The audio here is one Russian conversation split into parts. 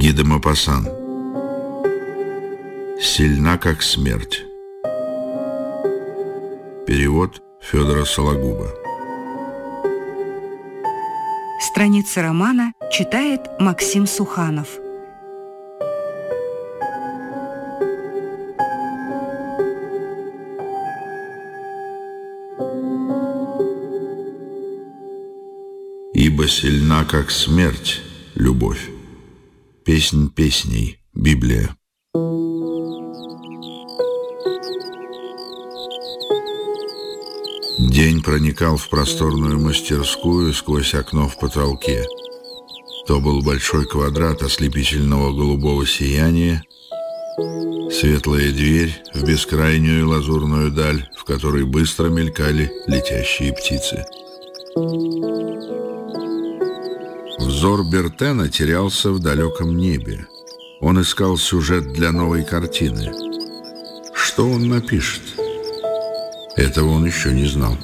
Гида Мапасан. Сильна, как смерть. Перевод Федора Сологуба. Страница романа читает Максим Суханов. Ибо сильна, как смерть, любовь. Песнь песней. Библия. День проникал в просторную мастерскую сквозь окно в потолке. То был большой квадрат ослепительного голубого сияния, светлая дверь в бескрайнюю лазурную даль, в которой быстро мелькали летящие птицы. Взор Бертена терялся в далеком небе. Он искал сюжет для новой картины. Что он напишет? Этого он еще не знал.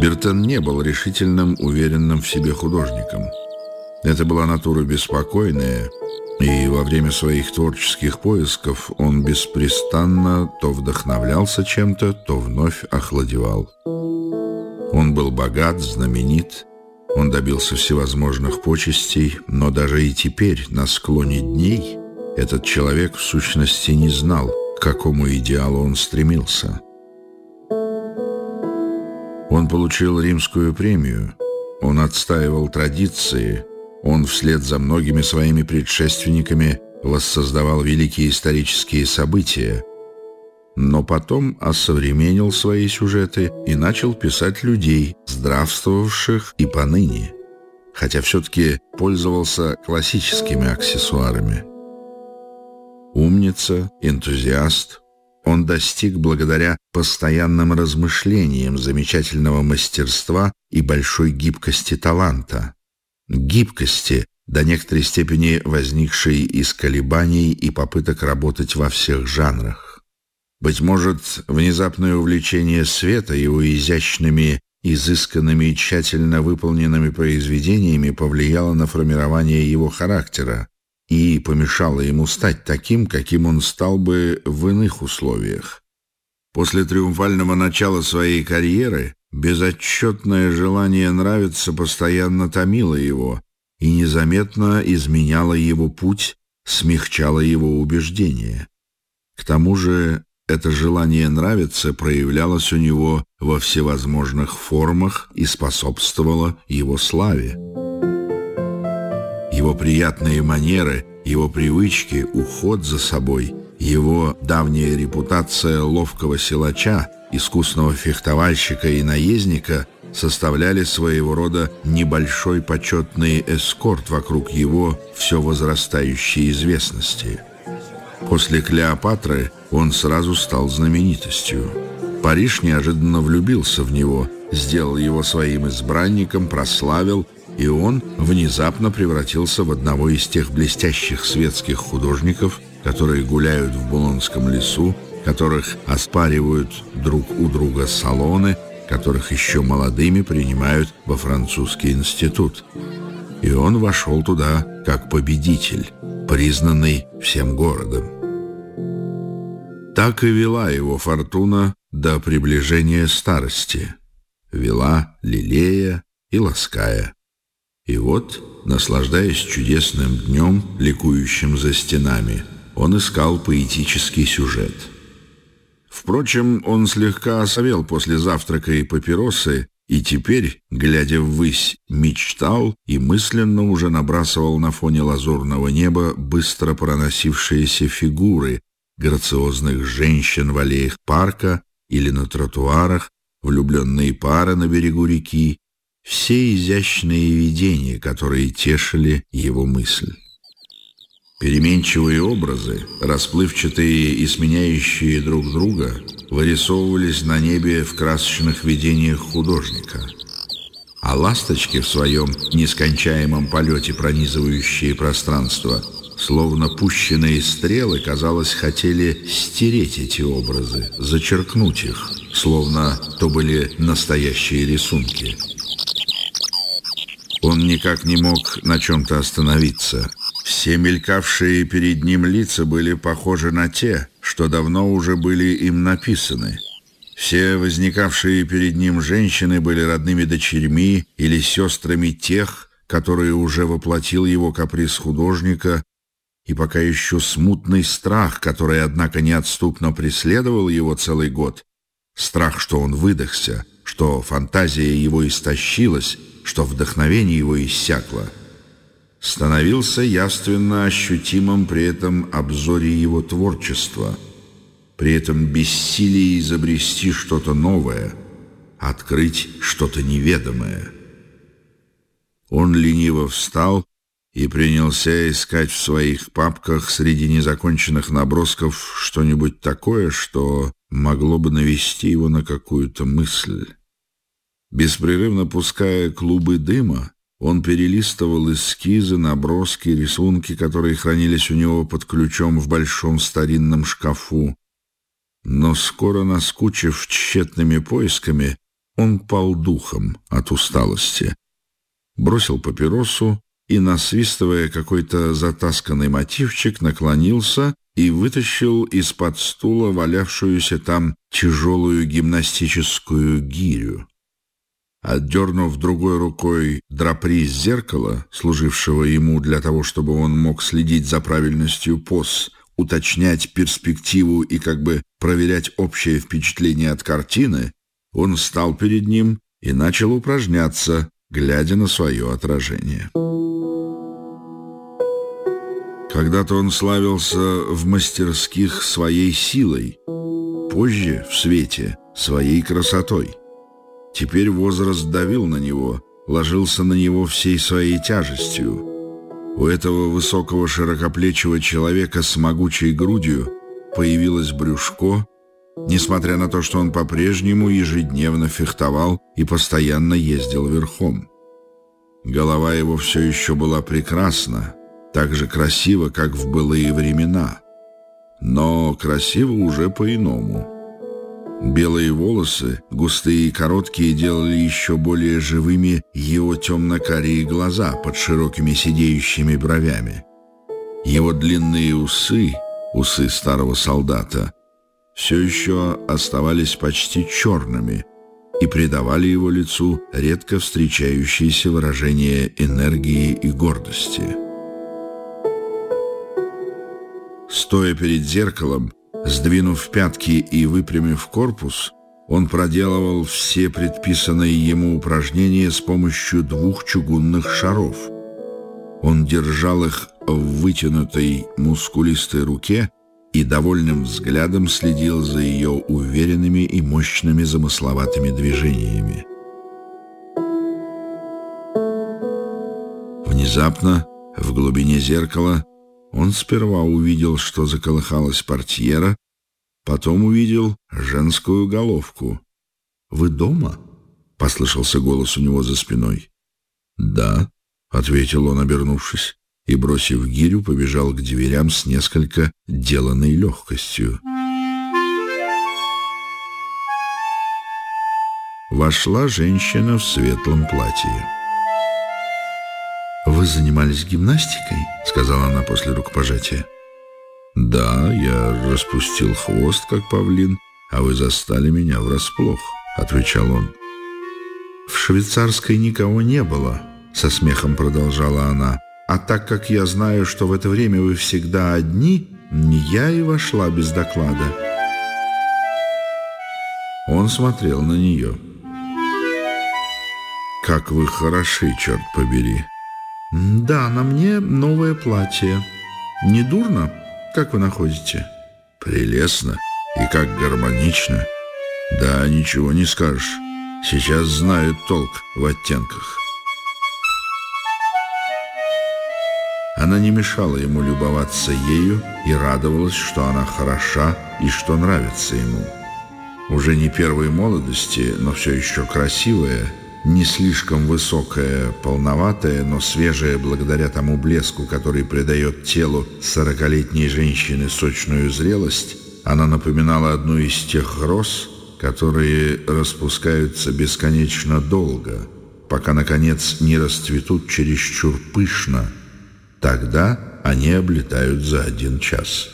Бертен не был решительным, уверенным в себе художником. Это была натура беспокойная, и во время своих творческих поисков он беспрестанно то вдохновлялся чем-то, то вновь охладевал. Он был богат, знаменит, он добился всевозможных почестей, но даже и теперь, на склоне дней, этот человек в сущности не знал, к какому идеалу он стремился. Он получил римскую премию, он отстаивал традиции, он вслед за многими своими предшественниками воссоздавал великие исторические события – но потом осовременил свои сюжеты и начал писать людей, здравствовавших и поныне, хотя все-таки пользовался классическими аксессуарами. Умница, энтузиаст, он достиг благодаря постоянным размышлениям замечательного мастерства и большой гибкости таланта. Гибкости, до некоторой степени возникшей из колебаний и попыток работать во всех жанрах. Быть может, внезапное увлечение света его изящными, изысканными и тщательно выполненными произведениями повлияло на формирование его характера и помешало ему стать таким, каким он стал бы в иных условиях. После триумфального начала своей карьеры безотчетное желание нравиться постоянно томило его и незаметно изменяло его путь, смягчало его убеждения. К тому же это желание нравиться проявлялось у него во всевозможных формах и способствовало его славе. Его приятные манеры, его привычки, уход за собой, его давняя репутация ловкого силача, искусного фехтовальщика и наездника составляли своего рода небольшой почетный эскорт вокруг его все возрастающей известности. После Клеопатры он сразу стал знаменитостью. Париж неожиданно влюбился в него, сделал его своим избранником, прославил, и он внезапно превратился в одного из тех блестящих светских художников, которые гуляют в Булонском лесу, которых оспаривают друг у друга салоны, которых еще молодыми принимают во французский институт. И он вошел туда как победитель, признанный всем городом. Так и вела его фортуна до приближения старости. Вела, лелея и лаская. И вот, наслаждаясь чудесным днем, ликующим за стенами, он искал поэтический сюжет. Впрочем, он слегка осовел после завтрака и папиросы, и теперь, глядя ввысь, мечтал и мысленно уже набрасывал на фоне лазурного неба быстро проносившиеся фигуры, грациозных женщин в аллеях парка или на тротуарах, влюбленные пары на берегу реки, все изящные видения, которые тешили его мысль. Переменчивые образы, расплывчатые и сменяющие друг друга, вырисовывались на небе в красочных видениях художника. А ласточки в своем нескончаемом полете, пронизывающие пространство, Словно пущенные стрелы, казалось, хотели стереть эти образы, зачеркнуть их, словно то были настоящие рисунки. Он никак не мог на чем-то остановиться. Все мелькавшие перед ним лица были похожи на те, что давно уже были им написаны. Все возникавшие перед ним женщины были родными дочерьми или сестрами тех, которые уже воплотил его каприз художника, и пока еще смутный страх, который, однако, неотступно преследовал его целый год, страх, что он выдохся, что фантазия его истощилась, что вдохновение его иссякло, становился явственно ощутимым при этом обзоре его творчества, при этом бессилии изобрести что-то новое, открыть что-то неведомое. Он лениво встал и принялся искать в своих папках среди незаконченных набросков что-нибудь такое, что могло бы навести его на какую-то мысль. Беспрерывно пуская клубы дыма, он перелистывал эскизы, наброски, рисунки, которые хранились у него под ключом в большом старинном шкафу. Но скоро, наскучив тщетными поисками, он пал духом от усталости. Бросил папиросу и, насвистывая какой-то затасканный мотивчик, наклонился и вытащил из-под стула валявшуюся там тяжелую гимнастическую гирю. Отдернув другой рукой драпри зеркала, служившего ему для того, чтобы он мог следить за правильностью поз, уточнять перспективу и как бы проверять общее впечатление от картины, он встал перед ним и начал упражняться, глядя на свое отражение. Когда-то он славился в мастерских своей силой, позже в свете своей красотой. Теперь возраст давил на него, ложился на него всей своей тяжестью. У этого высокого широкоплечего человека с могучей грудью появилось брюшко, несмотря на то, что он по-прежнему ежедневно фехтовал и постоянно ездил верхом. Голова его все еще была прекрасна, так же красива, как в былые времена, но красиво уже по-иному. Белые волосы, густые и короткие, делали еще более живыми его темно-карие глаза под широкими сидеющими бровями. Его длинные усы, усы старого солдата, все еще оставались почти черными и придавали его лицу редко встречающееся выражение энергии и гордости. Стоя перед зеркалом, Сдвинув пятки и выпрямив корпус, он проделывал все предписанные ему упражнения с помощью двух чугунных шаров. Он держал их в вытянутой мускулистой руке и довольным взглядом следил за ее уверенными и мощными замысловатыми движениями. Внезапно, в глубине зеркала, он сперва увидел, что заколыхалась портьера, потом увидел женскую головку. «Вы дома?» — послышался голос у него за спиной. «Да», — ответил он, обернувшись, и, бросив гирю, побежал к дверям с несколько деланной легкостью. Вошла женщина в светлом платье. «Вы занимались гимнастикой?» — сказала она после рукопожатия. «Да, я распустил хвост, как павлин, а вы застали меня врасплох», — отвечал он. «В швейцарской никого не было», — со смехом продолжала она. «А так как я знаю, что в это время вы всегда одни, я и вошла без доклада». Он смотрел на нее. «Как вы хороши, черт побери!» «Да, на мне новое платье. Не дурно? Как вы находите?» «Прелестно и как гармонично. Да, ничего не скажешь. Сейчас знают толк в оттенках». Она не мешала ему любоваться ею и радовалась, что она хороша и что нравится ему. Уже не первой молодости, но все еще красивая – не слишком высокая, полноватая, но свежая благодаря тому блеску, который придает телу сорокалетней женщины сочную зрелость, она напоминала одну из тех роз, которые распускаются бесконечно долго, пока, наконец, не расцветут чересчур пышно. Тогда они облетают за один час.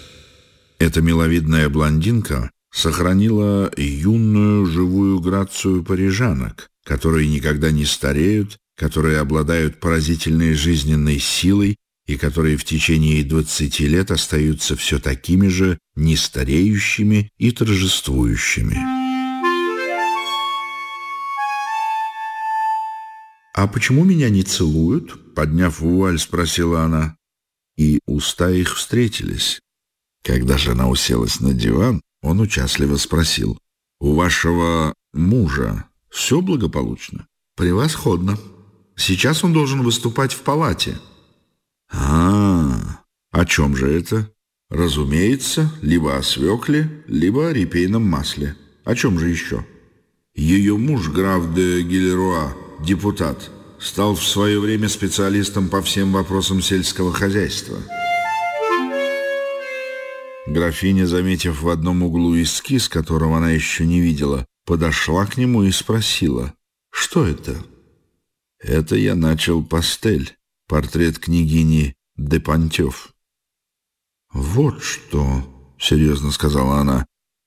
Эта миловидная блондинка сохранила юную живую грацию парижанок, которые никогда не стареют, которые обладают поразительной жизненной силой и которые в течение 20 лет остаются все такими же нестареющими и торжествующими. «А почему меня не целуют?» — подняв вуаль, спросила она. И уста их встретились. Когда жена уселась на диван, он участливо спросил. «У вашего мужа все благополучно?» «Превосходно. Сейчас он должен выступать в палате». «А, о чем же это?» «Разумеется, либо о свекле, либо о репейном масле. О чем же еще?» «Ее муж, граф де Гилеруа, депутат, стал в свое время специалистом по всем вопросам сельского хозяйства». Графиня, заметив в одном углу эскиз, которого она еще не видела, подошла к нему и спросила, «Что это?» «Это я начал пастель, портрет княгини де Пантев». «Вот что», — серьезно сказала она,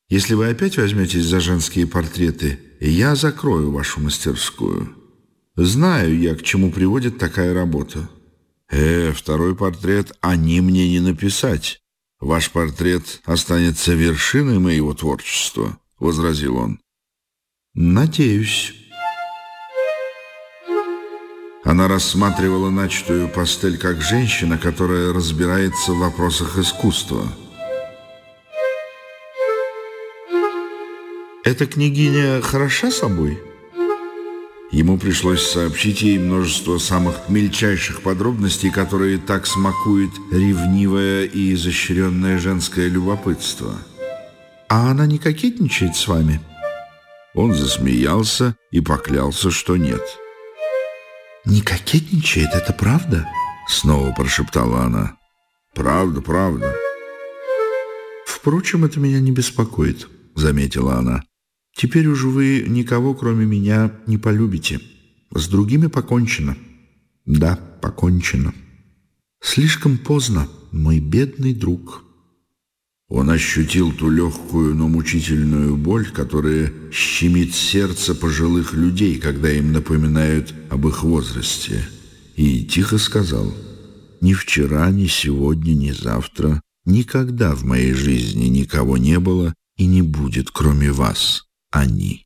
«если вы опять возьметесь за женские портреты, я закрою вашу мастерскую. Знаю я, к чему приводит такая работа». «Э, второй портрет они мне не написать». «Ваш портрет останется вершиной моего творчества», — возразил он. «Надеюсь». Она рассматривала начатую пастель как женщина, которая разбирается в вопросах искусства. «Эта княгиня хороша собой?» Ему пришлось сообщить ей множество самых мельчайших подробностей, которые так смакует ревнивое и изощренное женское любопытство. «А она не кокетничает с вами?» Он засмеялся и поклялся, что нет. «Не кокетничает, это правда?» Снова прошептала она. «Правда, правда». «Впрочем, это меня не беспокоит», — заметила она. Теперь уж вы никого, кроме меня, не полюбите. С другими покончено. Да, покончено. Слишком поздно, мой бедный друг. Он ощутил ту легкую, но мучительную боль, которая щемит сердце пожилых людей, когда им напоминают об их возрасте, и тихо сказал, «Ни вчера, ни сегодня, ни завтра, никогда в моей жизни никого не было и не будет, кроме вас» они.